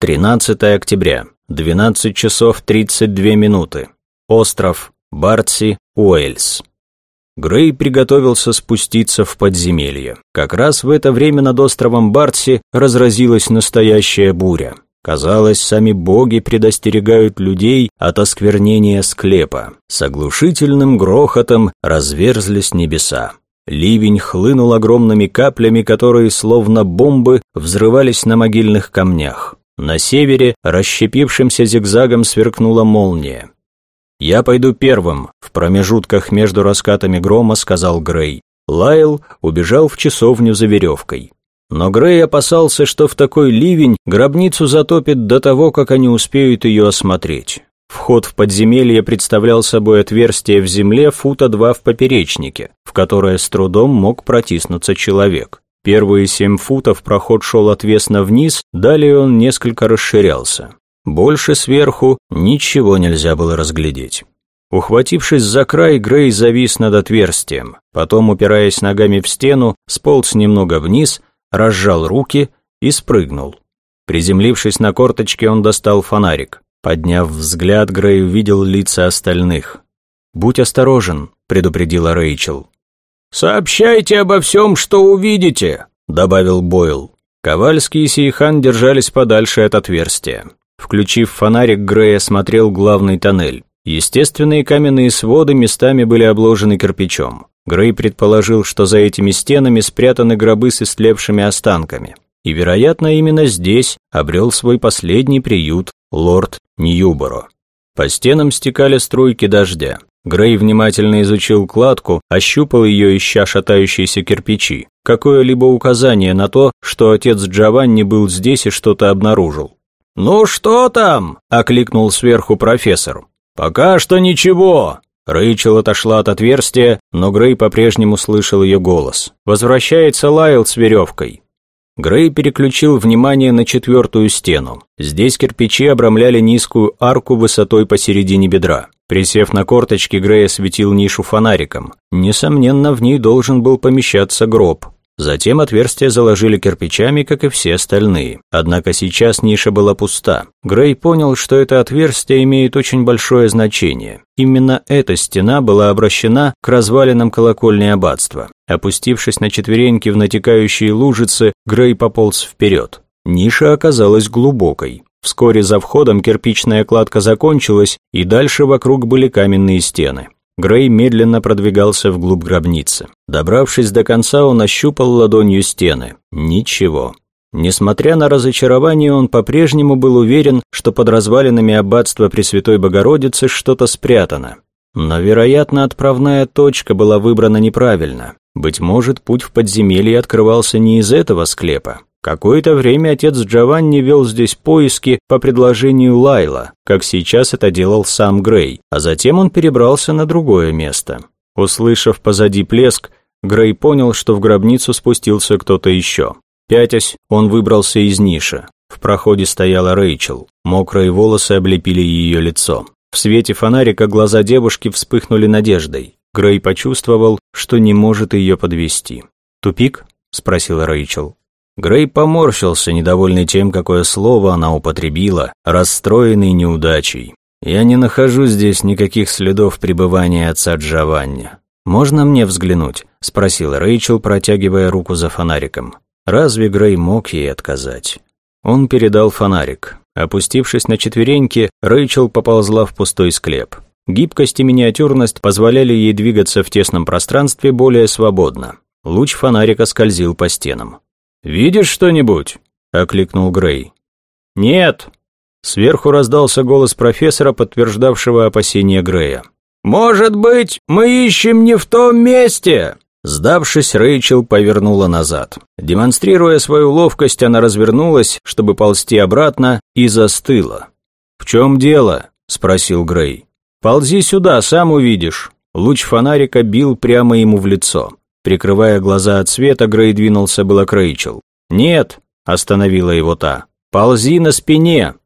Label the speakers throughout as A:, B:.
A: 13 октября, 12 часов 32 минуты. Остров Бартси, Уэльс. Грей приготовился спуститься в подземелье. Как раз в это время над островом Бартси разразилась настоящая буря. Казалось, сами боги предостерегают людей от осквернения склепа. С оглушительным грохотом разверзлись небеса. Ливень хлынул огромными каплями, которые, словно бомбы, взрывались на могильных камнях. На севере расщепившимся зигзагом сверкнула молния. «Я пойду первым», — в промежутках между раскатами грома сказал Грей. Лайл убежал в часовню за веревкой. Но Грей опасался, что в такой ливень гробницу затопит до того, как они успеют ее осмотреть. Вход в подземелье представлял собой отверстие в земле фута два в поперечнике, в которое с трудом мог протиснуться человек. Первые семь футов проход шел отвесно вниз, далее он несколько расширялся. Больше сверху ничего нельзя было разглядеть. Ухватившись за край, Грей завис над отверстием, потом, упираясь ногами в стену, сполз немного вниз, разжал руки и спрыгнул. Приземлившись на корточке, он достал фонарик. Подняв взгляд, Грей увидел лица остальных. «Будь осторожен», — предупредила Рэйчел.
B: «Сообщайте обо всем, что увидите», — добавил Бойл.
A: Ковальский и Сейхан держались подальше от отверстия. Включив фонарик, Грей осмотрел главный тоннель. Естественные каменные своды местами были обложены кирпичом. Грей предположил, что за этими стенами спрятаны гробы с истлевшими останками. И, вероятно, именно здесь обрел свой последний приют лорд Ньюборо. По стенам стекали струйки дождя. Грей внимательно изучил кладку, ощупал ее, ища шатающиеся кирпичи. Какое-либо указание на то, что отец Джованни был здесь и что-то обнаружил.
B: «Ну что там?» – окликнул сверху профессор. «Пока что ничего».
A: Рэйчел отошла от отверстия, но Грей по-прежнему слышал ее голос. «Возвращается Лайл с веревкой». Грей переключил внимание на четвертую стену. Здесь кирпичи обрамляли низкую арку высотой посередине бедра. Присев на корточки, Грей осветил нишу фонариком. Несомненно, в ней должен был помещаться гроб. Затем отверстие заложили кирпичами, как и все остальные. Однако сейчас ниша была пуста. Грей понял, что это отверстие имеет очень большое значение. Именно эта стена была обращена к развалинам колокольни аббатства. Опустившись на четвереньки в натекающие лужицы, Грей пополз вперед. Ниша оказалась глубокой. Вскоре за входом кирпичная кладка закончилась, и дальше вокруг были каменные стены. Грей медленно продвигался вглубь гробницы. Добравшись до конца, он ощупал ладонью стены. Ничего. Несмотря на разочарование, он по-прежнему был уверен, что под развалинами аббатства Пресвятой Богородицы что-то спрятано. Но, вероятно, отправная точка была выбрана неправильно. Быть может, путь в подземелье открывался не из этого склепа. Какое-то время отец Джованни вел здесь поиски по предложению Лайла, как сейчас это делал сам Грей, а затем он перебрался на другое место. Услышав позади плеск, Грей понял, что в гробницу спустился кто-то еще. Пятясь, он выбрался из ниши. В проходе стояла Рэйчел. Мокрые волосы облепили ее лицо. В свете фонарика глаза девушки вспыхнули надеждой. Грей почувствовал, что не может ее подвести. «Тупик?» – спросила Рэйчел. Грей поморщился, недовольный тем, какое слово она употребила, расстроенный неудачей. «Я не нахожу здесь никаких следов пребывания отца Джованни. Можно мне взглянуть?» – спросил Рэйчел, протягивая руку за фонариком. Разве Грей мог ей отказать? Он передал фонарик. Опустившись на четвереньки, Рэйчел поползла в пустой склеп. Гибкость и миниатюрность позволяли ей двигаться в тесном пространстве более свободно. Луч фонарика скользил по стенам. «Видишь что-нибудь?» – окликнул Грей.
B: «Нет!»
A: Сверху раздался голос профессора, подтверждавшего опасения Грея.
B: «Может быть, мы ищем не в том месте?»
A: Сдавшись, Рэйчел повернула назад. Демонстрируя свою ловкость, она развернулась, чтобы ползти обратно, и застыла. «В чем дело?» – спросил Грей. «Ползи сюда, сам увидишь». Луч фонарика бил прямо ему в лицо. Прикрывая глаза от света, Грей двинулся было к Рэйчел. «Нет», — остановила его та, — «ползи на спине».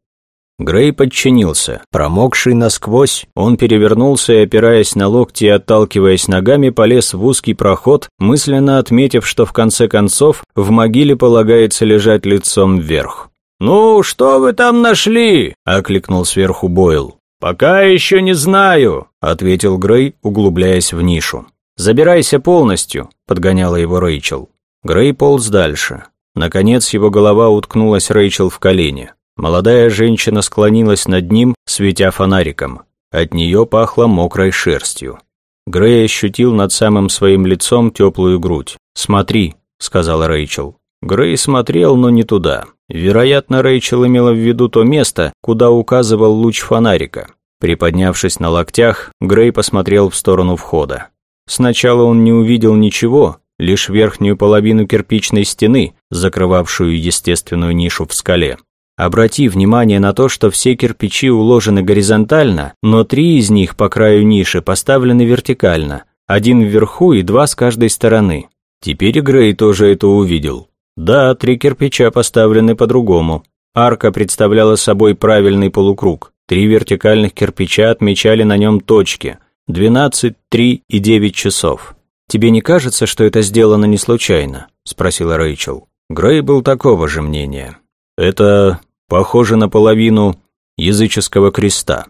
A: Грей подчинился. Промокший насквозь, он перевернулся и, опираясь на локти и отталкиваясь ногами, полез в узкий проход, мысленно отметив, что в конце концов в могиле полагается лежать лицом вверх.
B: «Ну, что вы там нашли?» – окликнул сверху Бойл. «Пока еще не знаю», – ответил Грей, углубляясь в нишу. «Забирайся полностью», – подгоняла его Рэйчел. Грей полз дальше. Наконец его голова уткнулась Рэйчел в колени. Молодая женщина склонилась над ним, светя фонариком. От нее пахло мокрой шерстью. Грей ощутил над самым своим лицом теплую грудь. «Смотри», — сказала Рэйчел. Грей смотрел, но не туда. Вероятно, Рэйчел имела в виду то место, куда указывал луч фонарика. Приподнявшись на локтях, Грей посмотрел в сторону входа. Сначала он не увидел ничего, лишь верхнюю половину кирпичной стены, закрывавшую естественную нишу в скале. Обрати внимание на то, что все кирпичи уложены горизонтально, но три из них по краю ниши поставлены вертикально, один вверху и два с каждой стороны. Теперь Грей тоже это увидел. Да, три кирпича поставлены по-другому. Арка представляла собой правильный полукруг. Три вертикальных кирпича отмечали на нем точки. 12, 3 и 9 часов. «Тебе не кажется, что это сделано не случайно?» – спросила Рэйчел. Грей был такого же мнения. «Это похоже на половину языческого креста».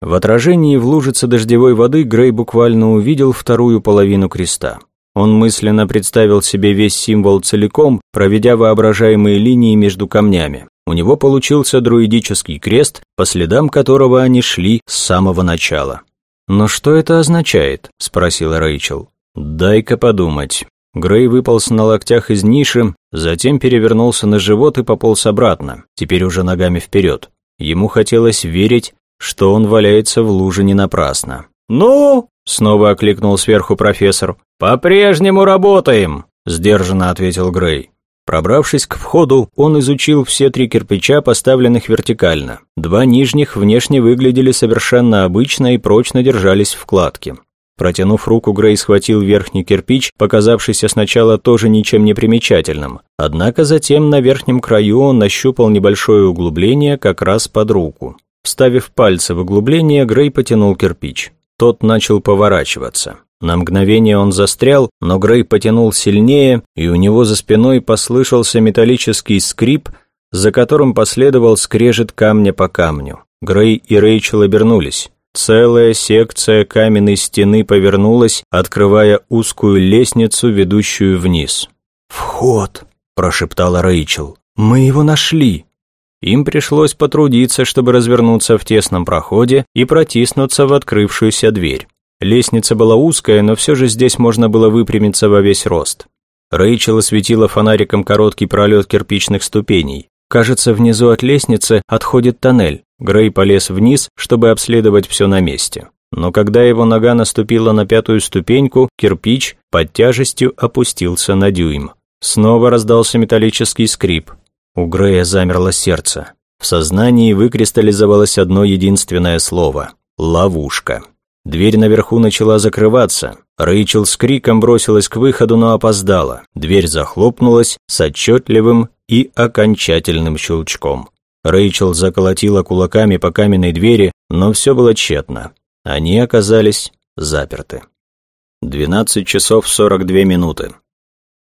B: В отражении в лужице дождевой воды Грей буквально увидел вторую половину креста. Он мысленно представил себе весь символ целиком, проведя воображаемые линии между камнями. У него получился друидический крест, по следам которого они шли с самого начала. «Но что это означает?» – спросила Рэйчел. «Дай-ка подумать». Грей выполз на локтях из ниши, затем перевернулся на живот и пополз обратно, теперь уже ногами вперед. Ему хотелось верить, что он валяется в луже не напрасно.
A: «Ну?» – снова окликнул сверху профессор. «По-прежнему работаем», – сдержанно ответил Грей.
B: Пробравшись к входу, он изучил все три кирпича, поставленных вертикально. Два нижних внешне выглядели совершенно обычно и прочно держались в кладке. Протянув руку, Грей схватил верхний кирпич, показавшийся сначала тоже ничем не примечательным. Однако затем на верхнем краю он нащупал небольшое углубление как раз под руку. Вставив пальцы в углубление, Грей потянул кирпич. Тот начал поворачиваться. На мгновение он застрял, но Грей потянул сильнее, и у него за спиной послышался металлический скрип, за которым последовал скрежет камня по камню. Грей и Рэйчел обернулись. Целая секция каменной стены повернулась, открывая узкую лестницу, ведущую вниз.
A: «Вход!» – прошептала Рэйчел. «Мы его нашли!»
B: Им пришлось потрудиться, чтобы развернуться в тесном проходе и протиснуться в открывшуюся дверь. Лестница была узкая, но все же здесь можно было выпрямиться во весь рост. Рэйчел осветила фонариком короткий пролет кирпичных ступеней. Кажется, внизу от лестницы отходит тоннель. Грей полез вниз, чтобы обследовать все на месте. Но когда его нога наступила на пятую ступеньку, кирпич под тяжестью опустился на дюйм. Снова раздался металлический скрип. У Грея замерло сердце. В сознании выкристаллизовалось одно единственное слово – ловушка. Дверь наверху начала закрываться. Рэйчел с криком бросилась к выходу, но опоздала. Дверь захлопнулась с отчетливым и окончательным щелчком. Рэйчел заколотила кулаками по каменной двери, но все было тщетно. Они оказались заперты. 12 часов 42 минуты.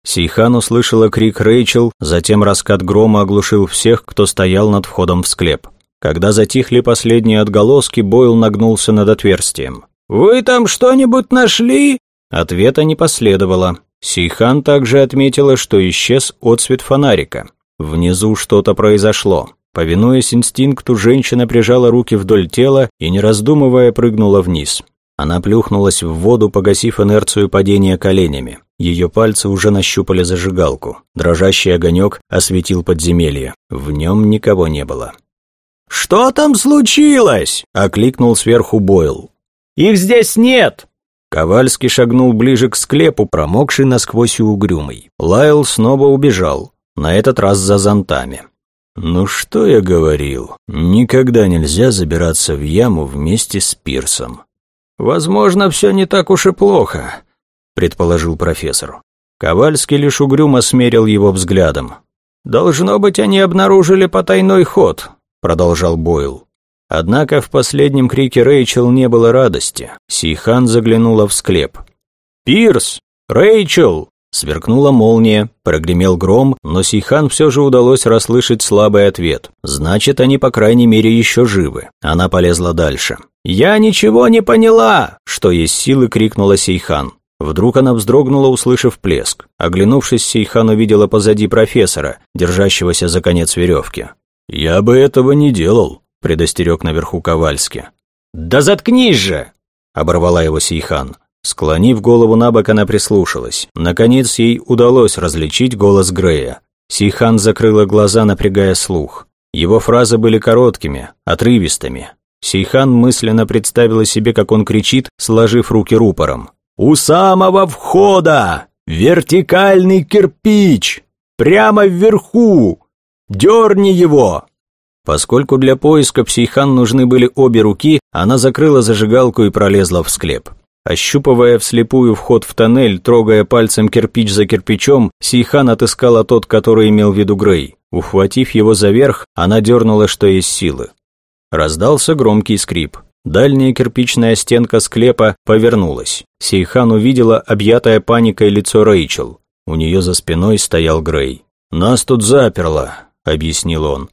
B: Сейхан услышала крик Рэйчел, затем раскат грома оглушил всех, кто стоял над входом в склеп. Когда затихли последние отголоски, Бойл нагнулся над отверстием.
C: «Вы там что-нибудь нашли?»
B: Ответа не последовало. Сейхан также отметила, что исчез отсвет фонарика. Внизу что-то произошло. Повинуясь инстинкту, женщина прижала руки вдоль тела и, не раздумывая, прыгнула вниз. Она плюхнулась в воду, погасив инерцию падения коленями. Ее пальцы уже нащупали зажигалку. Дрожащий огонек осветил подземелье. В нем никого не было.
C: «Что там случилось?» – окликнул сверху Бойл. «Их здесь нет!»
B: Ковальский шагнул ближе к склепу, промокший насквозь и угрюмый. Лайл снова убежал, на этот раз за зонтами. «Ну что я говорил? Никогда нельзя забираться в яму вместе с Пирсом».
C: «Возможно, все не так уж и плохо», — предположил профессор.
B: Ковальский лишь угрюмо смерил его взглядом.
C: «Должно быть, они обнаружили потайной ход», — продолжал Бойл.
B: Однако в последнем крике Рэйчел не было радости. Сейхан заглянула в склеп.
C: «Пирс! Рэйчел!»
A: Сверкнула молния, прогремел гром, но Сейхан все же удалось расслышать слабый ответ. Значит, они, по крайней мере, еще живы. Она полезла дальше. «Я ничего не поняла!» Что есть силы, крикнула Сейхан. Вдруг она вздрогнула, услышав плеск. Оглянувшись, Сейхан увидела позади профессора, держащегося за конец веревки. «Я бы этого не делал», – предостерег наверху Ковальски.
B: «Да заткнись же!» – оборвала его Сейхан.
A: Склонив голову на бок, она прислушалась. Наконец ей удалось различить голос Грея. Сейхан закрыла глаза, напрягая слух. Его фразы были короткими, отрывистыми. Сейхан мысленно представила себе, как он кричит, сложив руки рупором. «У самого входа! Вертикальный кирпич! Прямо вверху! Дерни его!» Поскольку для поиска Псейхан нужны были обе руки, она закрыла зажигалку и пролезла в склеп. Ощупывая вслепую вход в тоннель, трогая пальцем кирпич за кирпичом, Сейхан отыскала тот, который имел в виду Грей. Ухватив его за верх, она дернула, что есть силы. Раздался громкий скрип. Дальняя кирпичная стенка склепа повернулась. Сейхан увидела объятое паникой лицо Рэйчел. У нее за спиной стоял Грей. «Нас тут заперло», — объяснил он.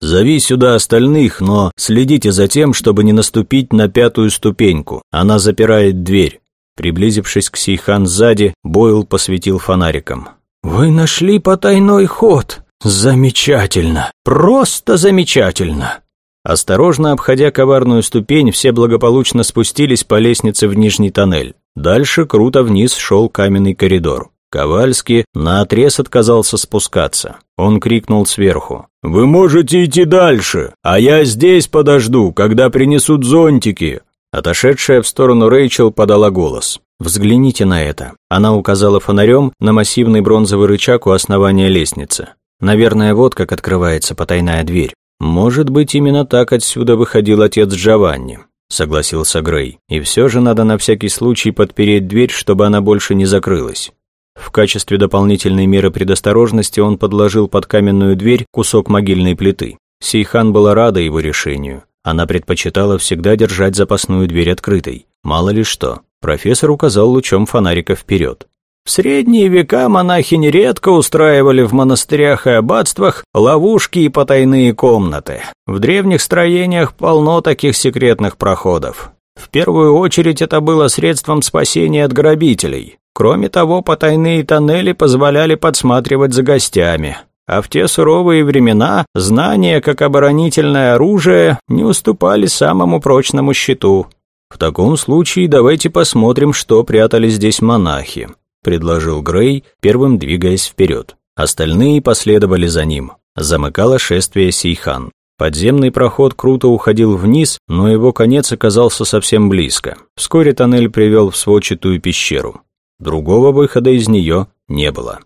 A: Зови сюда остальных, но следите за тем, чтобы не наступить на пятую ступеньку. Она запирает дверь. Приблизившись к Сейхан сзади, Бойл посветил фонариком. «Вы нашли потайной ход? Замечательно! Просто замечательно!» Осторожно обходя коварную ступень, все благополучно спустились по лестнице в нижний тоннель. Дальше круто вниз шел каменный коридор. Ковальский наотрез отказался спускаться. Он крикнул сверху. «Вы можете идти дальше, а я здесь подожду, когда принесут зонтики». Отошедшая в сторону Рэйчел подала голос. «Взгляните на это». Она указала фонарем на массивный бронзовый рычаг у основания лестницы. Наверное, вот как открывается потайная дверь. Может быть, именно так отсюда выходил отец Джованни. Согласился Грей. И все же надо на всякий случай подпереть дверь, чтобы она больше не закрылась. В качестве дополнительной меры предосторожности он подложил под каменную дверь кусок могильной плиты. Сейхан была рада его решению. Она предпочитала всегда держать запасную дверь открытой. Мало ли что. Профессор указал лучом фонарика вперед. В средние века монахи нередко устраивали в монастырях и аббатствах ловушки и потайные комнаты. В древних строениях полно таких секретных проходов. В первую очередь это было средством спасения от грабителей. Кроме того, потайные тоннели позволяли подсматривать за гостями. А в те суровые времена знания, как оборонительное оружие, не уступали самому прочному щиту. «В таком случае давайте посмотрим, что прятали здесь монахи», предложил Грей, первым двигаясь вперед. Остальные последовали за ним. Замыкало шествие Сейхан. Подземный проход круто уходил вниз, но его конец оказался совсем близко. Вскоре тоннель привел в сводчатую пещеру. Другого выхода из нее не было.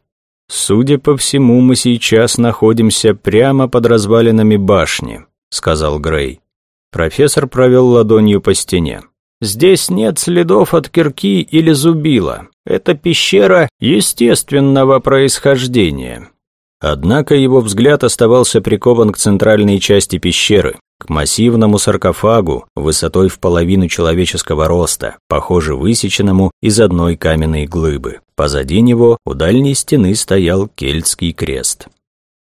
A: «Судя по всему, мы сейчас находимся прямо под развалинами башни», — сказал Грей. Профессор провел ладонью по стене. «Здесь нет следов от кирки или зубила. Это пещера естественного происхождения. Однако его взгляд оставался прикован к центральной части пещеры, к массивному саркофагу высотой в половину человеческого роста, похоже высеченному из одной каменной глыбы. Позади него у дальней стены стоял кельтский крест.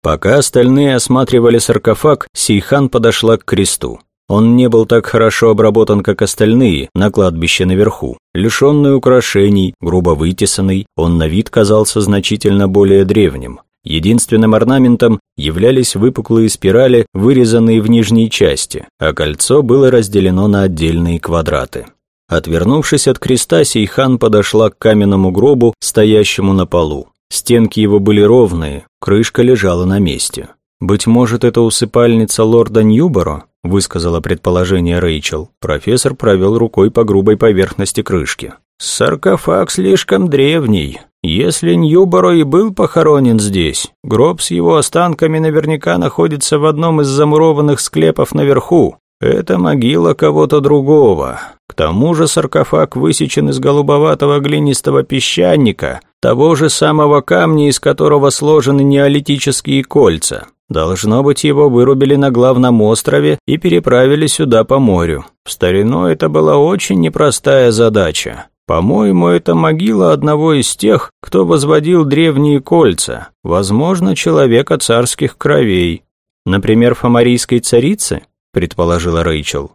A: Пока остальные осматривали саркофаг, Сейхан подошла к кресту. Он не был так хорошо обработан, как остальные, на кладбище наверху. Лишенный украшений, грубо вытесанный, он на вид казался значительно более древним. Единственным орнаментом являлись выпуклые спирали, вырезанные в нижней части, а кольцо было разделено на отдельные квадраты. Отвернувшись от креста, Сейхан подошла к каменному гробу, стоящему на полу. Стенки его были ровные, крышка лежала на месте. «Быть может, это усыпальница лорда Ньюборо?» – высказала предположение Рэйчел. Профессор провел рукой по грубой поверхности крышки. «Саркофаг слишком древний. Если Ньюборо и был похоронен здесь, гроб с его останками наверняка находится в одном из замурованных склепов наверху. Это могила кого-то другого. К тому же саркофаг высечен из голубоватого глинистого песчаника, того же самого камня, из которого сложены неолитические кольца. Должно быть, его вырубили на главном острове и переправили сюда по морю. В старину это была очень непростая задача. По-моему, это могила одного из тех, кто возводил древние кольца, возможно, человека царских кровей. Например, фамарийской царицы, предположила Рэйчел.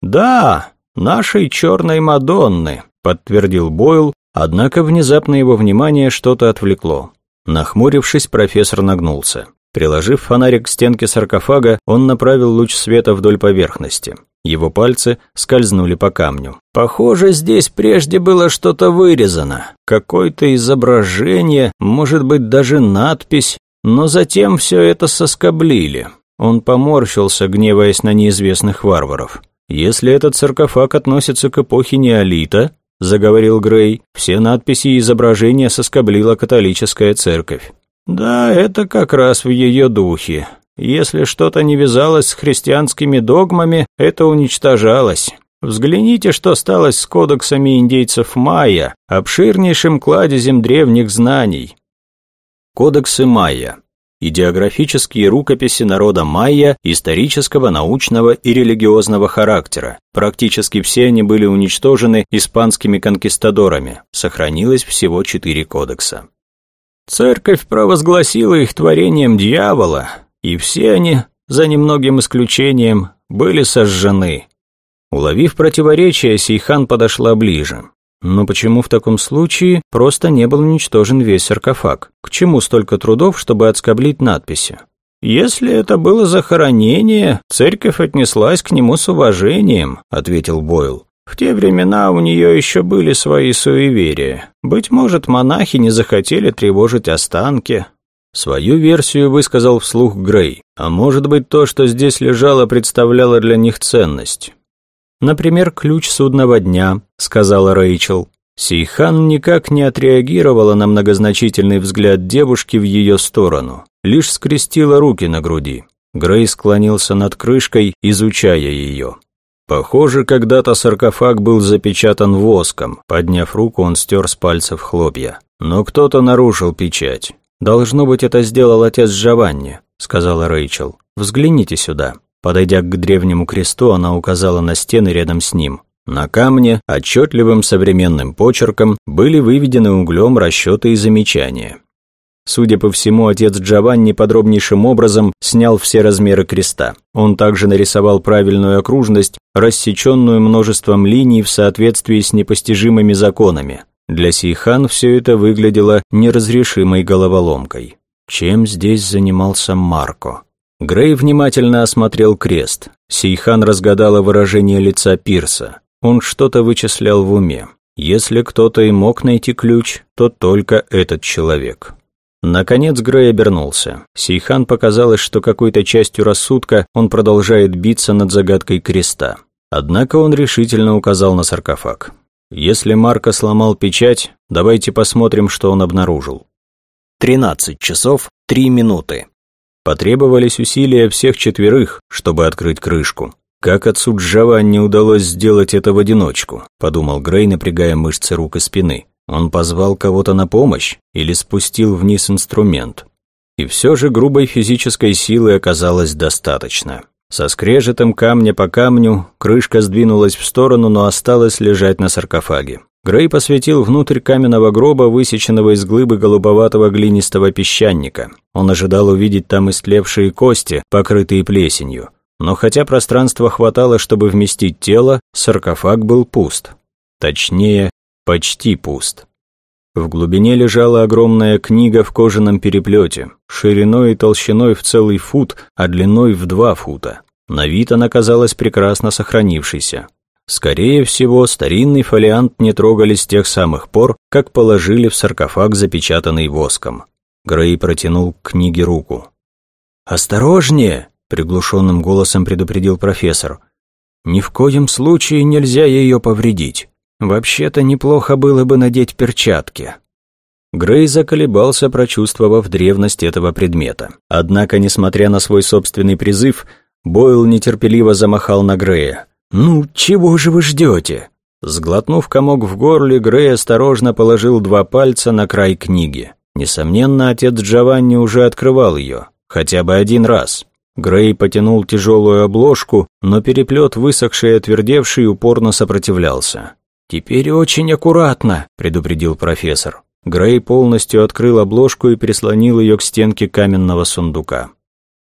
A: Да, нашей черной Мадонны, подтвердил Бойл, однако внезапно его внимание что-то отвлекло. Нахмурившись, профессор нагнулся. Приложив фонарик к стенке саркофага, он направил луч света вдоль поверхности. Его пальцы скользнули по камню. Похоже, здесь прежде было что-то вырезано. Какое-то изображение, может быть, даже надпись, но затем все это соскоблили. Он поморщился, гневаясь на неизвестных варваров. «Если этот саркофаг относится к эпохе неолита», — заговорил Грей, «все надписи и изображения соскоблила католическая церковь». «Да, это как раз в ее духе. Если что-то не вязалось с христианскими догмами, это уничтожалось. Взгляните, что стало с кодексами индейцев майя, обширнейшим кладезем древних знаний. Кодексы майя. Идеографические рукописи народа майя исторического, научного и религиозного характера. Практически все они были уничтожены испанскими конкистадорами. Сохранилось всего четыре кодекса. Церковь провозгласила их творением дьявола, и все они, за немногим исключением, были сожжены. Уловив противоречие, Сейхан подошла ближе. Но почему в таком случае просто не был уничтожен весь саркофаг? К чему столько трудов, чтобы отскоблить надписи? «Если это было захоронение, церковь отнеслась к нему с уважением», — ответил Бойл. «В те времена у нее еще были свои суеверия. Быть может, монахи не захотели тревожить останки, Свою версию высказал вслух Грей, а может быть то, что здесь лежало, представляло для них ценность. «Например, ключ судного дня», — сказала Рэйчел. Сейхан никак не отреагировала на многозначительный взгляд девушки в ее сторону, лишь скрестила руки на груди. Грей склонился над крышкой, изучая ее. Похоже, когда-то саркофаг был запечатан воском. Подняв руку, он стер с пальцев хлопья. Но кто-то нарушил печать. «Должно быть, это сделал отец Джованни», — сказала Рэйчел. «Взгляните сюда». Подойдя к древнему кресту, она указала на стены рядом с ним. На камне отчетливым современным почерком были выведены углем расчеты и замечания. Судя по всему, отец Джованни подробнейшим образом снял все размеры креста. Он также нарисовал правильную окружность, рассеченную множеством линий в соответствии с непостижимыми законами, для Сейхан все это выглядело неразрешимой головоломкой. Чем здесь занимался Марко? Грей внимательно осмотрел крест. Сейхан разгадала выражение лица Пирса. Он что-то вычислял в уме. Если кто-то и мог найти ключ, то только этот человек. Наконец Грей обернулся. Сейхан показалось, что какой-то частью рассудка он продолжает биться над загадкой креста. Однако он решительно указал на саркофаг. Если Марко сломал печать, давайте посмотрим, что он обнаружил. 13 часов 3 минуты. Потребовались усилия всех четверых, чтобы открыть крышку. Как отцу Джованни удалось сделать это в одиночку, подумал Грей, напрягая мышцы рук и спины. Он позвал кого-то на помощь или спустил вниз инструмент. И все же грубой физической силы оказалось достаточно. Со скрежетом камня по камню крышка сдвинулась в сторону, но осталась лежать на саркофаге. Грей посветил внутрь каменного гроба, высеченного из глыбы голубоватого глинистого песчаника. Он ожидал увидеть там истлевшие кости, покрытые плесенью. Но хотя пространства хватало, чтобы вместить тело, саркофаг был пуст. Точнее, почти пуст. В глубине лежала огромная книга в кожаном переплете, шириной и толщиной в целый фут, а длиной в два фута. На вид она казалась прекрасно сохранившейся. Скорее всего, старинный фолиант не трогали с тех самых пор, как положили в саркофаг, запечатанный воском. Грей протянул к книге руку. «Осторожнее!» – приглушенным голосом предупредил профессор. «Ни в коем случае нельзя ее повредить. Вообще-то неплохо было бы надеть перчатки. Грей заколебался, прочувствовав древность этого предмета. Однако, несмотря на свой собственный призыв, Бойл нетерпеливо замахал на Грея. «Ну, чего же вы ждете?» Сглотнув комок в горле, Грей осторожно положил два пальца на край книги. Несомненно, отец Джованни уже открывал ее, хотя бы один раз. Грей потянул тяжелую обложку, но переплет, высохший и отвердевший, упорно сопротивлялся.
B: «Теперь очень аккуратно», – предупредил профессор. Грей полностью открыл обложку и прислонил ее к стенке каменного сундука.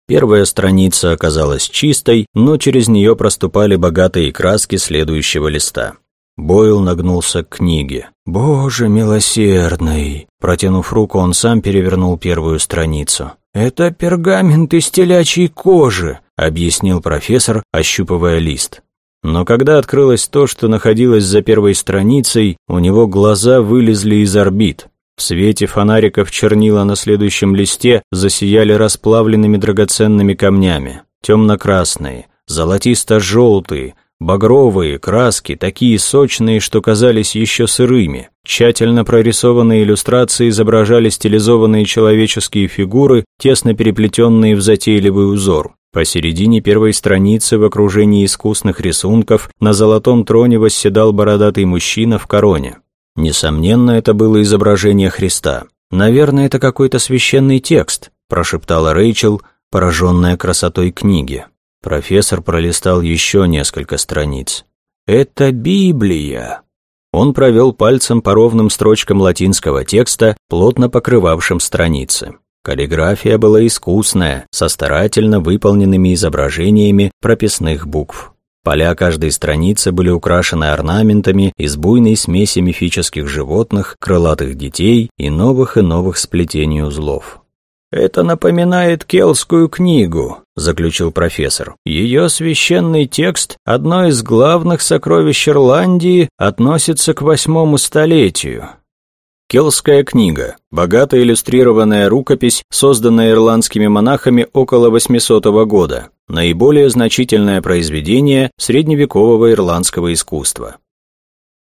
B: Первая страница оказалась чистой, но через нее проступали богатые краски следующего листа. Бойл нагнулся к книге. «Боже милосердный!» Протянув руку, он сам перевернул первую страницу. «Это пергамент из телячьей кожи», — объяснил профессор, ощупывая лист. Но когда открылось то, что находилось за первой страницей, у него глаза вылезли из орбит. В свете фонариков чернила на следующем листе засияли расплавленными драгоценными камнями. Темно-красные, золотисто-желтые, багровые краски, такие сочные, что казались еще сырыми. Тщательно прорисованные иллюстрации изображали стилизованные человеческие фигуры, тесно переплетенные в затейливый узор. Посередине первой страницы в окружении искусных рисунков на золотом троне восседал бородатый мужчина в короне. Несомненно, это было изображение Христа. «Наверное, это какой-то священный текст», прошептала Рэйчел, пораженная красотой книги. Профессор пролистал еще несколько страниц. «Это Библия!» Он провел пальцем по ровным строчкам латинского текста, плотно покрывавшим страницы. Каллиграфия была искусная, со старательно выполненными изображениями прописных букв. Поля каждой страницы были украшены орнаментами из буйной смеси мифических животных, крылатых детей и новых и новых сплетений узлов. «Это напоминает Келскую книгу», — заключил профессор. «Ее священный текст, одно из главных сокровищ Ирландии, относится к восьмому столетию. Келская книга – богато иллюстрированная рукопись, созданная ирландскими монахами около 800 года, наиболее значительное произведение средневекового ирландского искусства.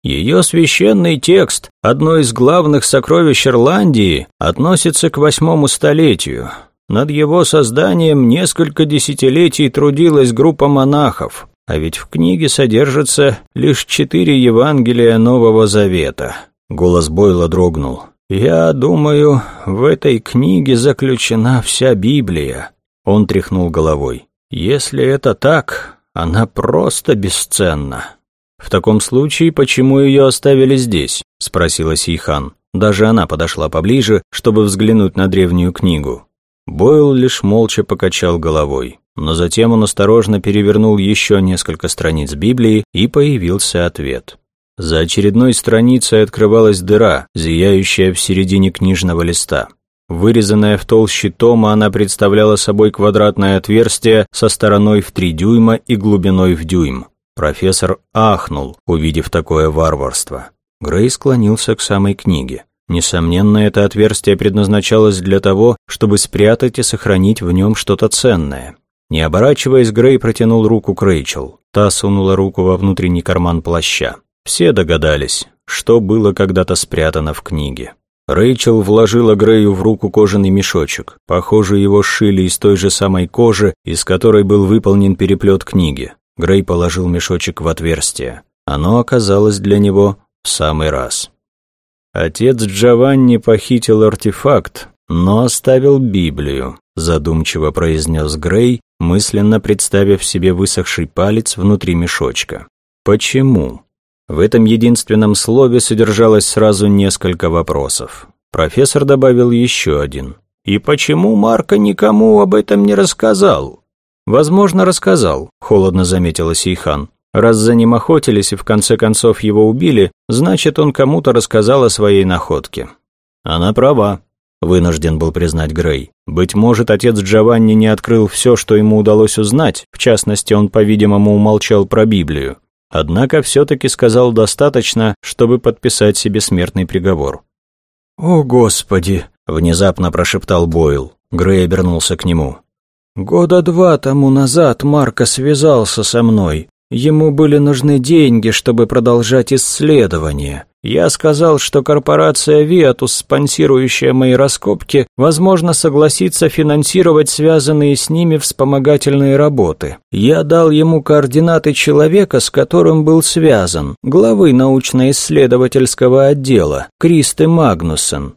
B: Ее священный текст, одно из главных сокровищ Ирландии, относится к восьмому столетию. Над его созданием несколько десятилетий трудилась группа монахов, а ведь в книге содержится лишь четыре Евангелия Нового Завета – Голос Бойла дрогнул. «Я думаю, в этой книге заключена вся Библия». Он тряхнул головой. «Если это так, она просто бесценна». «В таком случае, почему ее оставили здесь?» – спросила Сейхан. Даже она подошла поближе, чтобы взглянуть на древнюю книгу. Бойл лишь молча покачал головой, но затем он осторожно перевернул еще несколько страниц Библии, и появился ответ. За очередной страницей открывалась дыра, зияющая в середине книжного листа. Вырезанная в толще тома, она представляла собой квадратное отверстие со стороной в три дюйма и глубиной в дюйм. Профессор ахнул, увидев такое варварство. Грей склонился к самой книге. Несомненно, это отверстие предназначалось для того, чтобы спрятать и сохранить в нем что-то ценное. Не оборачиваясь, Грей протянул руку к Рэйчел. Та сунула руку во внутренний карман плаща. Все догадались, что было когда-то спрятано в книге. Рэйчел вложила Грею в руку кожаный мешочек. Похоже, его сшили из той же самой кожи, из которой был выполнен переплет книги. Грей положил мешочек в отверстие. Оно оказалось для него в самый раз. Отец Джованни похитил артефакт, но оставил Библию, задумчиво произнес Грей, мысленно представив себе высохший палец внутри мешочка. Почему? В этом единственном слове содержалось сразу несколько вопросов. Профессор добавил еще один. «И почему Марко никому об этом не рассказал?» «Возможно, рассказал», — холодно заметила Сейхан. «Раз за ним охотились и в конце концов его убили, значит, он кому-то рассказал о своей находке». «Она права», — вынужден был признать Грей. «Быть может, отец Джованни не открыл все, что ему удалось узнать, в частности, он, по-видимому, умолчал про Библию. Однако все-таки сказал достаточно, чтобы подписать себе смертный приговор. «О, Господи!» — внезапно прошептал Бойл. Грей обернулся к нему. «Года два тому назад Марко связался со мной. Ему были нужны деньги, чтобы продолжать исследования. Я сказал, что корпорация Виатус, спонсирующая мои раскопки, возможно, согласится финансировать связанные с ними вспомогательные работы. Я дал ему координаты человека, с которым был связан, главы научно-исследовательского отдела, Кристы Магнусон.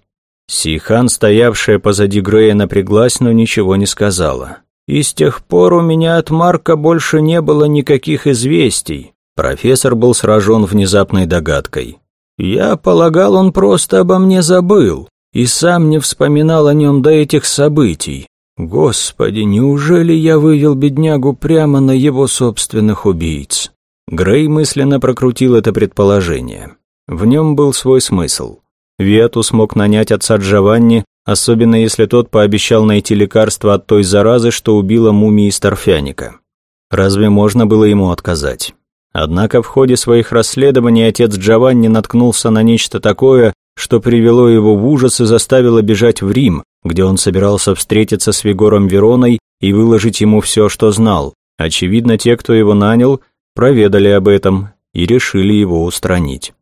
B: Сихан, стоявшая позади Грея, напряглась, но ничего не сказала. «И с тех пор у меня от Марка больше не было никаких известий.
A: Профессор был сражен внезапной догадкой.
C: «Я полагал, он просто обо мне забыл и сам не вспоминал о нем до этих событий. Господи, неужели я вывел беднягу прямо на его собственных убийц?»
A: Грей мысленно прокрутил это предположение. В нем был свой смысл. Виату смог нанять отца Джованни, особенно если тот пообещал найти лекарство от той заразы, что убила мумии Старфяника. Разве можно было ему отказать? Однако в ходе своих расследований отец Джованни наткнулся на нечто такое, что привело его в ужас и заставило бежать в Рим, где он собирался встретиться с Вигором Вероной и выложить ему все, что знал. Очевидно, те, кто его нанял, проведали об этом и решили его устранить.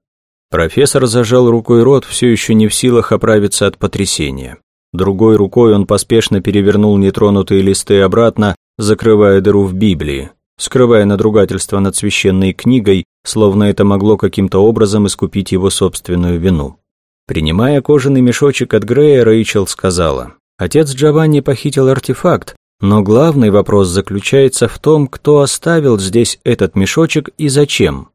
A: Профессор зажал рукой рот, все еще не в силах оправиться от потрясения. Другой рукой он поспешно перевернул нетронутые листы обратно, закрывая дыру в Библии, скрывая надругательство над священной книгой, словно это могло каким-то образом искупить его собственную вину. Принимая кожаный мешочек от Грея, Рэйчел сказала, «Отец Джованни похитил артефакт, но главный вопрос заключается в том, кто оставил здесь этот мешочек и зачем».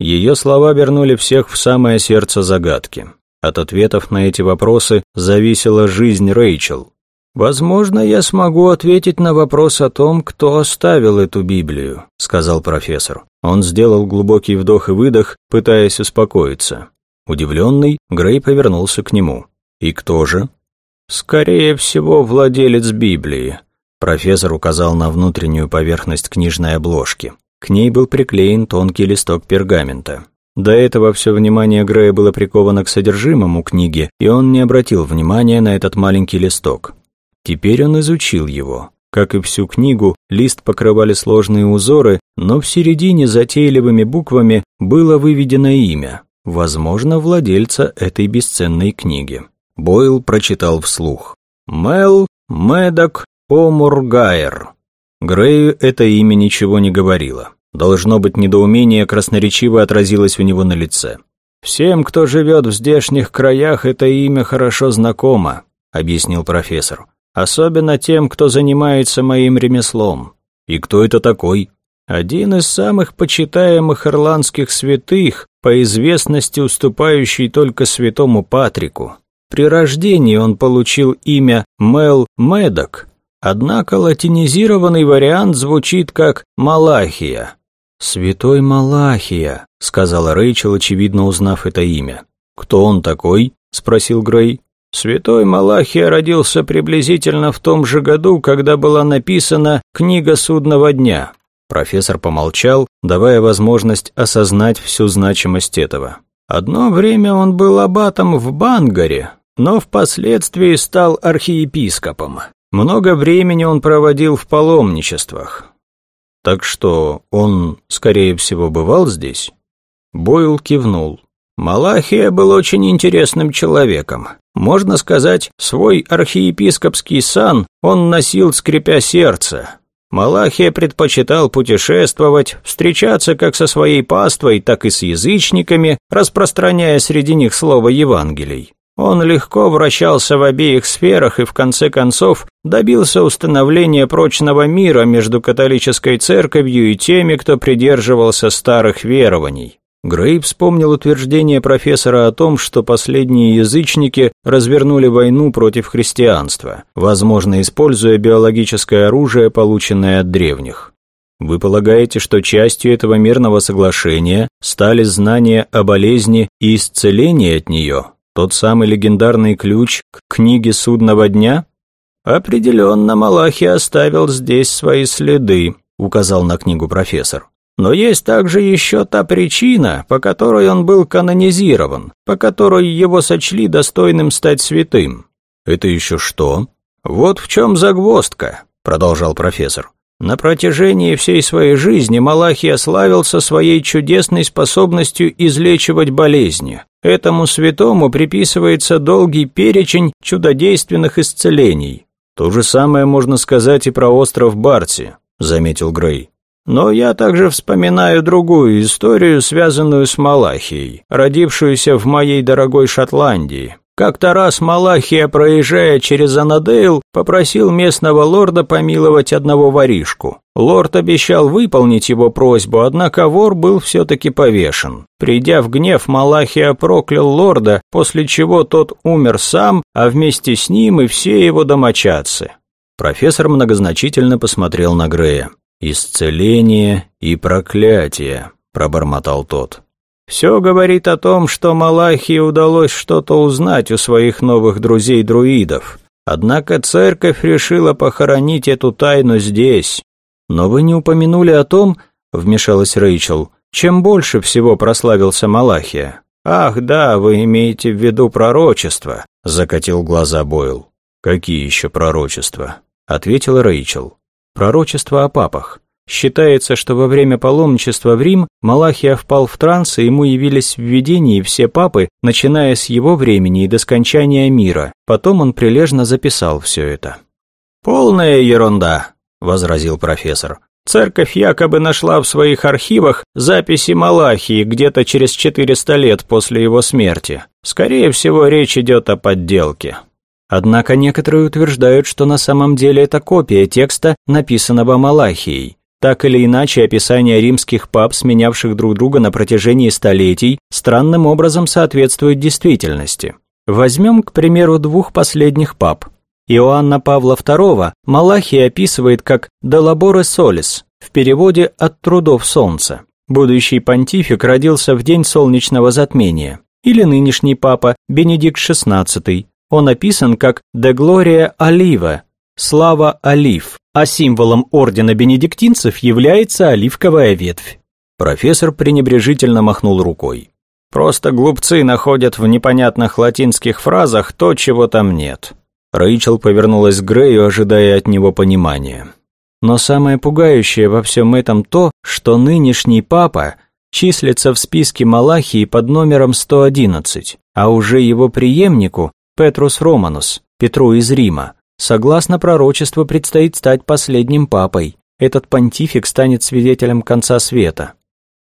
A: Ее слова вернули всех в самое сердце загадки. От ответов на эти вопросы зависела жизнь Рэйчел. «Возможно, я смогу ответить на вопрос о том, кто оставил эту Библию», сказал профессор. Он сделал глубокий вдох и выдох, пытаясь успокоиться. Удивленный, Грей повернулся к нему. «И кто же?» «Скорее всего, владелец Библии», профессор указал на внутреннюю поверхность книжной обложки. К ней был приклеен тонкий листок пергамента. До этого все внимание Грея было приковано к содержимому книги, и он не обратил внимания на этот маленький листок. Теперь он изучил его. Как и всю книгу, лист покрывали сложные узоры, но в середине затейливыми буквами было выведено имя, возможно, владельца этой бесценной книги. Бойл прочитал вслух. «Мел Медок Омургайер». Грею это имя ничего не говорило. Должно быть, недоумение красноречиво отразилось у него на лице. «Всем, кто живет в здешних краях, это имя хорошо знакомо», — объяснил профессор. «Особенно тем, кто занимается моим ремеслом». «И кто это такой?» «Один из самых почитаемых ирландских святых, по известности уступающий только святому Патрику. При рождении он получил имя Мел Медок, Однако латинизированный вариант звучит как «Малахия». «Святой Малахия», — сказала Рэйчел, очевидно узнав это имя. «Кто он такой?» — спросил Грей. Святой Малахия родился приблизительно в том же году, когда была написана «Книга судного дня». Профессор помолчал, давая возможность осознать всю значимость этого. Одно время он был аббатом в Бангаре, но впоследствии стал архиепископом. Много времени он проводил в паломничествах. Так что он, скорее всего, бывал здесь? Бойл кивнул. Малахия был очень интересным человеком. Можно сказать, свой архиепископский сан он носил, скрипя сердце. Малахия предпочитал путешествовать, встречаться как со своей паствой, так и с язычниками, распространяя среди них слово Евангелий. Он легко вращался в обеих сферах и в конце концов добился установления прочного мира между католической церковью и теми, кто придерживался старых верований. Грей вспомнил утверждение профессора о том, что последние язычники развернули войну против христианства, возможно, используя биологическое оружие, полученное от древних. Вы полагаете, что частью этого мирного соглашения стали знания о болезни и исцелении от нее? Тот самый легендарный ключ к книге судного дня? Определенно Малахи оставил здесь свои следы, указал на книгу профессор. Но есть также еще та причина, по которой он был канонизирован, по которой его сочли достойным стать святым. Это еще что? Вот в чем загвоздка, продолжал профессор. На протяжении всей своей жизни Малахия славился своей чудесной способностью излечивать болезни. Этому святому приписывается долгий перечень чудодейственных исцелений. То же самое можно сказать и про остров Барти, заметил Грей. Но я также вспоминаю другую историю, связанную с Малахией, родившуюся в моей дорогой Шотландии.
B: Как-то раз Малахия, проезжая через Анадейл, попросил местного лорда помиловать одного воришку. Лорд обещал выполнить его просьбу, однако вор был все-таки повешен. Придя в гнев, Малахия проклял лорда, после чего тот умер сам, а вместе с ним и все его домочадцы.
A: Профессор многозначительно посмотрел на Грея. «Исцеление и проклятие», – пробормотал тот.
B: Все говорит о том, что Малахии удалось что-то узнать у своих новых друзей-друидов. Однако церковь решила похоронить эту тайну здесь.
A: Но вы не упомянули о том, вмешалась Рэйчел, чем больше всего прославился Малахия.
B: Ах, да, вы имеете в виду пророчество, закатил глаза Бойл.
A: Какие еще пророчества? ответила Рэйчел.
C: Пророчество о папах. Считается, что во время паломничества в Рим Малахия впал в транс, и ему явились в видении все папы, начиная с его времени и до скончания мира. Потом он прилежно записал все это.
B: «Полная ерунда», – возразил профессор. «Церковь якобы нашла в своих архивах записи Малахии где-то через 400 лет после его смерти. Скорее всего, речь идет о подделке».
C: Однако некоторые утверждают, что на самом деле это копия текста, написанного Малахией. Так или иначе, описание римских пап, сменявших друг друга на протяжении столетий, странным образом соответствует действительности. Возьмем, к примеру, двух последних пап. Иоанна Павла II Малахий описывает как «Долаборе солис» в переводе «от трудов солнца». Будущий понтифик родился в день солнечного затмения. Или нынешний папа Бенедикт XVI. Он описан как «De Gloria Oliva» – «Слава олив», а символом ордена бенедиктинцев является оливковая ветвь.
A: Профессор пренебрежительно махнул рукой.
B: Просто глупцы находят в непонятных латинских фразах то, чего там нет.
A: Рэйчел повернулась к Грею, ожидая от него понимания.
C: Но самое пугающее во всем этом то, что нынешний папа числится в списке Малахии под номером 111, а уже его преемнику, Петрус Романус, Петру из Рима, Согласно пророчеству, предстоит стать последним папой. Этот понтифик станет свидетелем конца света.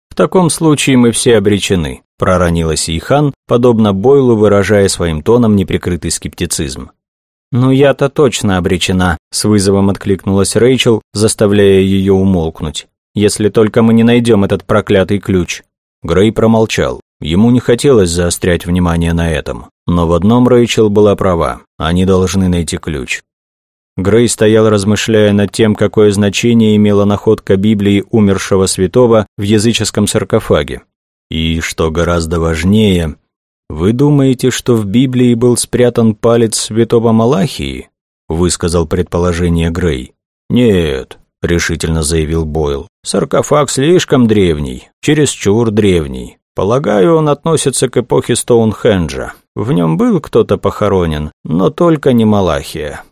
B: В таком случае мы все обречены, проронила Сейхан, подобно Бойлу выражая своим тоном неприкрытый скептицизм.
C: «Ну я-то точно обречена», — с вызовом откликнулась Рэйчел, заставляя ее умолкнуть. «Если только мы не найдем этот проклятый ключ».
A: Грей промолчал. Ему не хотелось заострять внимание на этом. Но в одном Рэйчел была права. Они должны найти ключ.
C: Грей стоял, размышляя над тем, какое значение имела находка Библии умершего святого в языческом саркофаге.
A: И, что гораздо важнее, вы думаете, что в Библии был спрятан палец святого Малахии? Высказал предположение Грей.
B: Нет, решительно заявил Бойл. Саркофаг слишком древний, чересчур древний. Полагаю, он относится к эпохе Стоунхенджа. В нем был кто-то похоронен, но только не Малахия.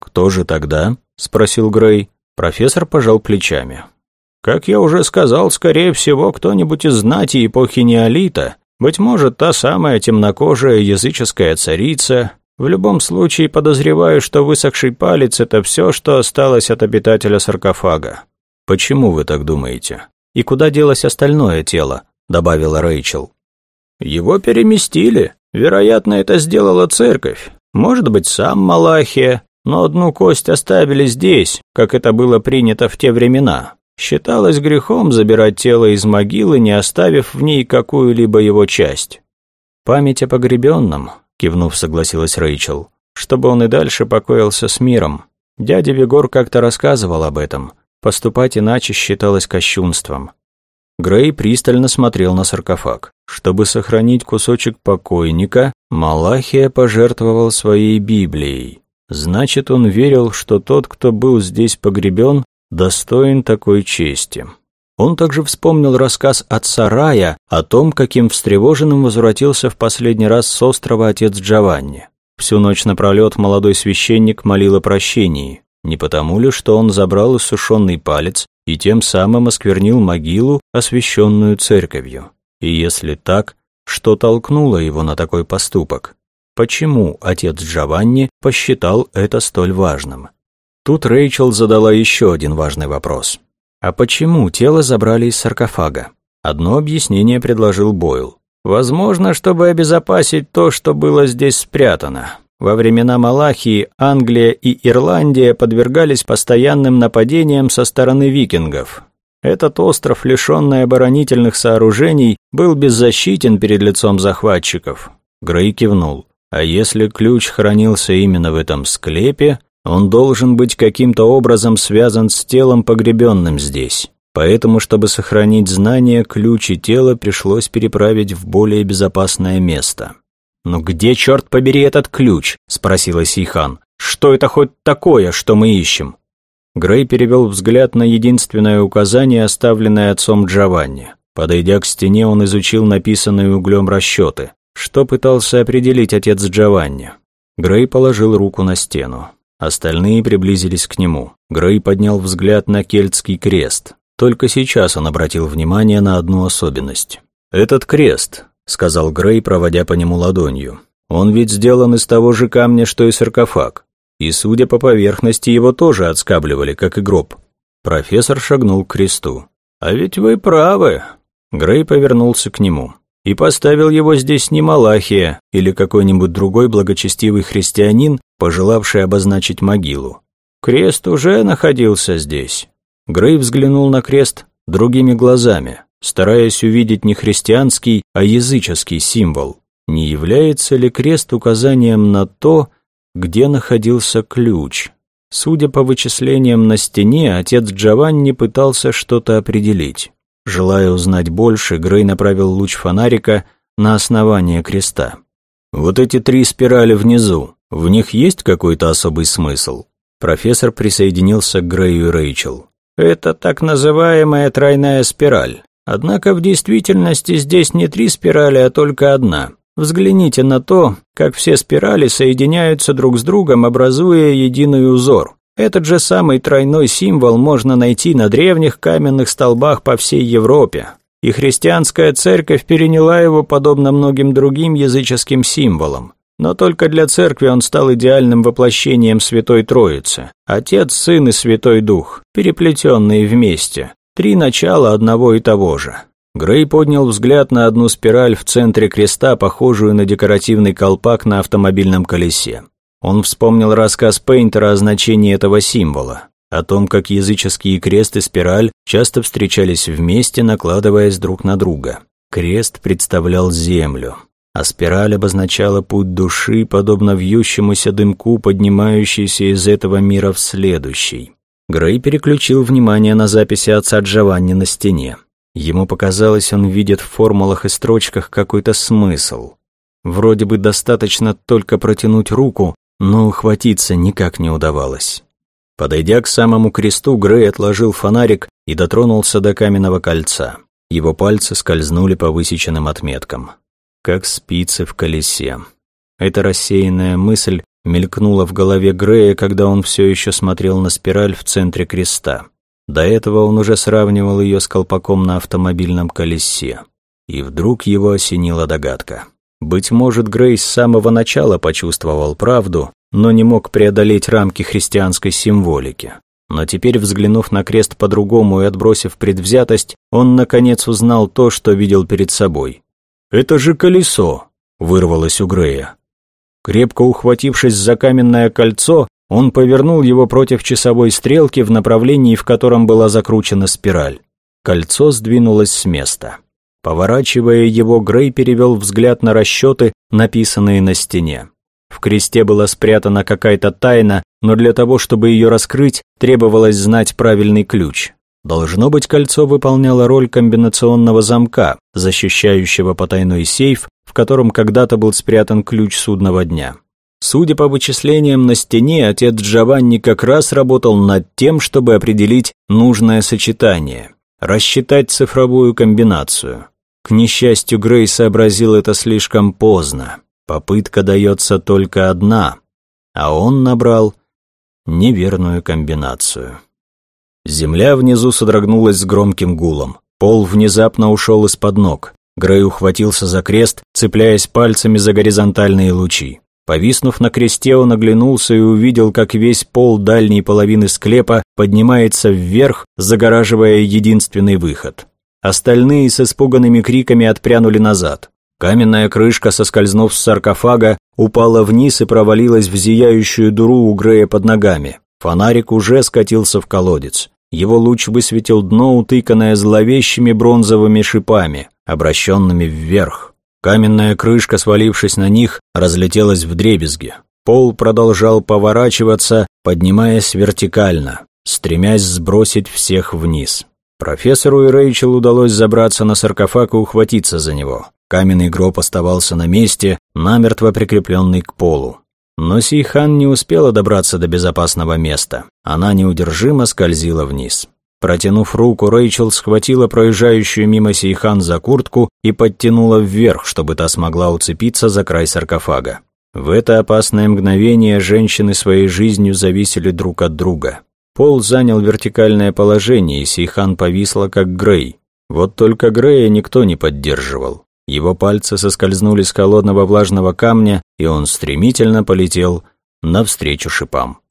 A: «Кто же тогда?» – спросил Грей.
B: Профессор пожал плечами. «Как я уже сказал, скорее всего, кто-нибудь из знати эпохи неолита. Быть может, та самая темнокожая языческая царица. В любом случае, подозреваю, что высохший палец – это все, что осталось от обитателя саркофага».
A: «Почему вы так думаете?»
C: «И куда делось остальное тело?» Добавила Рэйчел.
B: Его переместили. Вероятно, это сделала церковь. Может быть, сам Малахия, но одну кость оставили здесь, как это было принято в те времена. Считалось грехом забирать тело из могилы, не оставив в ней какую-либо его часть.
C: «Память о погребенном», — кивнув, согласилась Рэйчел, «чтобы он и дальше покоился с миром. Дядя Вигор как-то рассказывал об этом. Поступать иначе считалось кощунством.
A: Грей пристально смотрел на саркофаг. Чтобы сохранить кусочек покойника, Малахия пожертвовал своей Библией. Значит, он верил, что тот, кто был здесь погребен, достоин такой чести. Он также вспомнил рассказ отца Рая о том, каким встревоженным возвратился в последний раз с острова отец Джованни. Всю ночь напролет молодой священник молил о прощении. Не потому ли, что он забрал иссушенный палец и тем самым осквернил могилу, освященную церковью? И если так, что толкнуло его на такой поступок? Почему отец Джованни посчитал это столь важным? Тут Рэйчел задала еще один важный вопрос. А почему тело забрали из саркофага? Одно объяснение предложил Бойл. Возможно, чтобы обезопасить то, что было здесь спрятано. Во времена Малахии Англия и Ирландия подвергались постоянным нападениям со стороны викингов. Этот остров, лишенный оборонительных сооружений, был беззащитен перед лицом захватчиков. Грей кивнул. А если ключ хранился именно в этом склепе, он должен быть каким-то образом связан с телом, погребенным здесь. Поэтому, чтобы сохранить знания, ключ и тело пришлось переправить в более безопасное место. «Ну где, черт побери, этот ключ?» – спросила Сейхан. «Что это хоть такое, что мы ищем?» Грей перевел взгляд на единственное указание, оставленное отцом Джованни. Подойдя к стене, он изучил написанные углем расчеты. Что пытался определить отец Джованни? Грей положил руку на стену. Остальные приблизились к нему. Грей поднял взгляд на кельтский крест. Только сейчас он обратил внимание на одну особенность. «Этот крест», — сказал Грей, проводя по нему ладонью. «Он ведь сделан из того же камня, что и саркофаг. И, судя по поверхности, его тоже отскабливали, как и гроб». Профессор шагнул к кресту. «А ведь вы правы». Грей повернулся к нему. «И поставил его здесь не Малахия или какой-нибудь другой благочестивый христианин, пожелавший обозначить могилу. Крест уже находился здесь. Грей взглянул на крест другими глазами, стараясь увидеть не христианский, а языческий символ. Не является ли крест указанием на то, где находился ключ? Судя по вычислениям на стене, отец Джованни пытался что-то определить. Желая узнать больше, Грей направил луч фонарика на основание креста. «Вот эти три спирали внизу, в них есть какой-то особый смысл?» Профессор присоединился к Грею и Рэйчел. Это так называемая тройная спираль. Однако в действительности здесь не три спирали, а только одна. Взгляните на то, как все спирали соединяются друг с другом, образуя единый узор. Этот же самый тройной символ можно найти на древних каменных столбах по всей Европе. И христианская церковь переняла его подобно многим другим языческим символам. Но только для церкви он стал идеальным воплощением Святой Троицы. Отец, Сын и Святой Дух, переплетенные вместе. Три начала одного и того же. Грей поднял взгляд на одну спираль в центре креста, похожую на декоративный колпак на автомобильном колесе. Он вспомнил рассказ Пейнтера о значении этого символа, о том, как языческие крест и спираль часто встречались вместе, накладываясь друг на друга. Крест представлял землю, а спираль обозначала путь души, подобно вьющемуся дымку, поднимающейся из этого мира в следующий. Грей переключил внимание на записи отца Джованни на стене. Ему показалось, он видит в формулах и строчках какой-то смысл. Вроде бы достаточно только протянуть руку, но ухватиться никак не удавалось. Подойдя к самому кресту, Грей отложил фонарик и дотронулся до каменного кольца. Его пальцы скользнули по высеченным отметкам как спицы в колесе. Эта рассеянная мысль мелькнула в голове Грея, когда он все еще смотрел на спираль в центре креста. До этого он уже сравнивал ее с колпаком на автомобильном колесе. И вдруг его осенила догадка. Быть может, Грей с самого начала почувствовал правду, но не мог преодолеть рамки христианской символики. Но теперь, взглянув на крест по-другому и отбросив предвзятость, он наконец узнал то, что видел перед собой. «Это же колесо!» – вырвалось у Грея. Крепко ухватившись за каменное кольцо, он повернул его против часовой стрелки в направлении, в котором была закручена спираль. Кольцо сдвинулось с места. Поворачивая его, Грей перевел взгляд на расчеты, написанные на стене. В кресте была спрятана какая-то тайна, но для того, чтобы ее раскрыть, требовалось знать правильный ключ. Должно быть, кольцо выполняло роль комбинационного замка, защищающего потайной сейф, в котором когда-то был спрятан ключ судного дня. Судя по вычислениям на стене, отец Джованни как раз работал над тем, чтобы определить нужное сочетание, рассчитать цифровую комбинацию. К несчастью, Грей сообразил это слишком поздно. Попытка дается только одна, а он набрал неверную комбинацию. Земля внизу содрогнулась с громким гулом. Пол внезапно ушел из-под ног. Грей ухватился за крест, цепляясь пальцами за горизонтальные лучи. Повиснув на кресте, он оглянулся и увидел, как весь пол дальней половины склепа поднимается вверх, загораживая единственный выход. Остальные с испуганными криками отпрянули назад. Каменная крышка, соскользнув с саркофага, упала вниз и провалилась в зияющую дыру у Грея под ногами. Фонарик уже скатился в колодец. Его луч высветил дно, утыканное зловещими бронзовыми шипами, обращенными вверх. Каменная крышка, свалившись на них, разлетелась в дребезги. Пол продолжал поворачиваться, поднимаясь вертикально, стремясь сбросить всех вниз. Профессору и Рэйчел удалось забраться на саркофаг и ухватиться за него. Каменный гроб оставался на месте, намертво прикрепленный к полу. Но Сейхан не успела добраться до безопасного места. Она неудержимо скользила вниз. Протянув руку, Рэйчел схватила проезжающую мимо Сейхан за куртку и подтянула вверх, чтобы та смогла уцепиться за край саркофага. В это опасное мгновение женщины своей жизнью зависели друг от друга. Пол занял вертикальное положение, и Сейхан повисла, как Грей. Вот только Грея никто не поддерживал. Его пальцы соскользнули с холодного влажного камня, и он стремительно полетел навстречу шипам.